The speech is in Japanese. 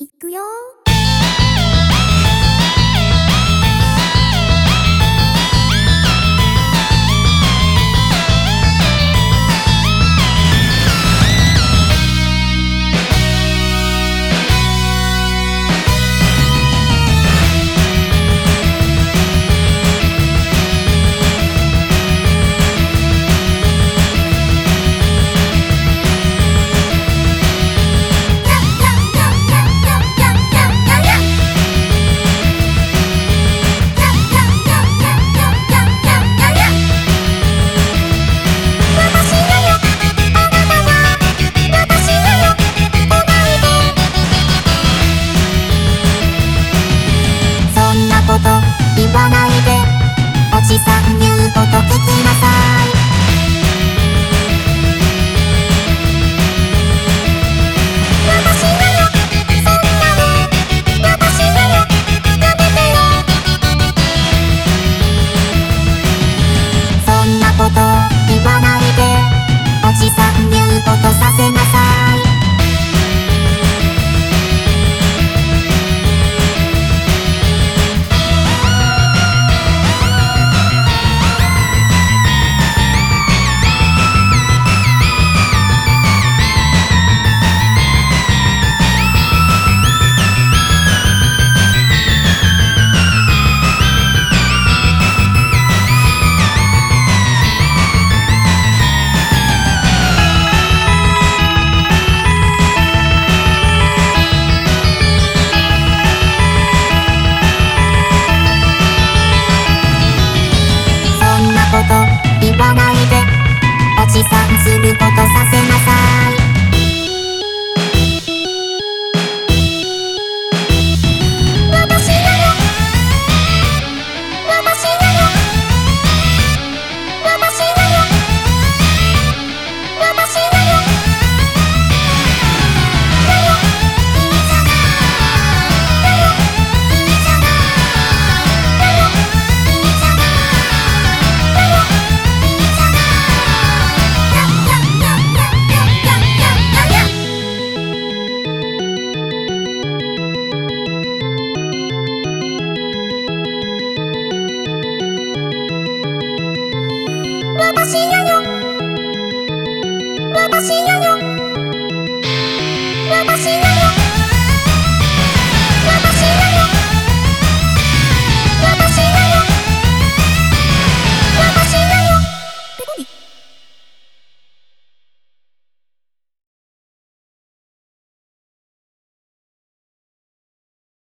いくよ資ュートとさせ私な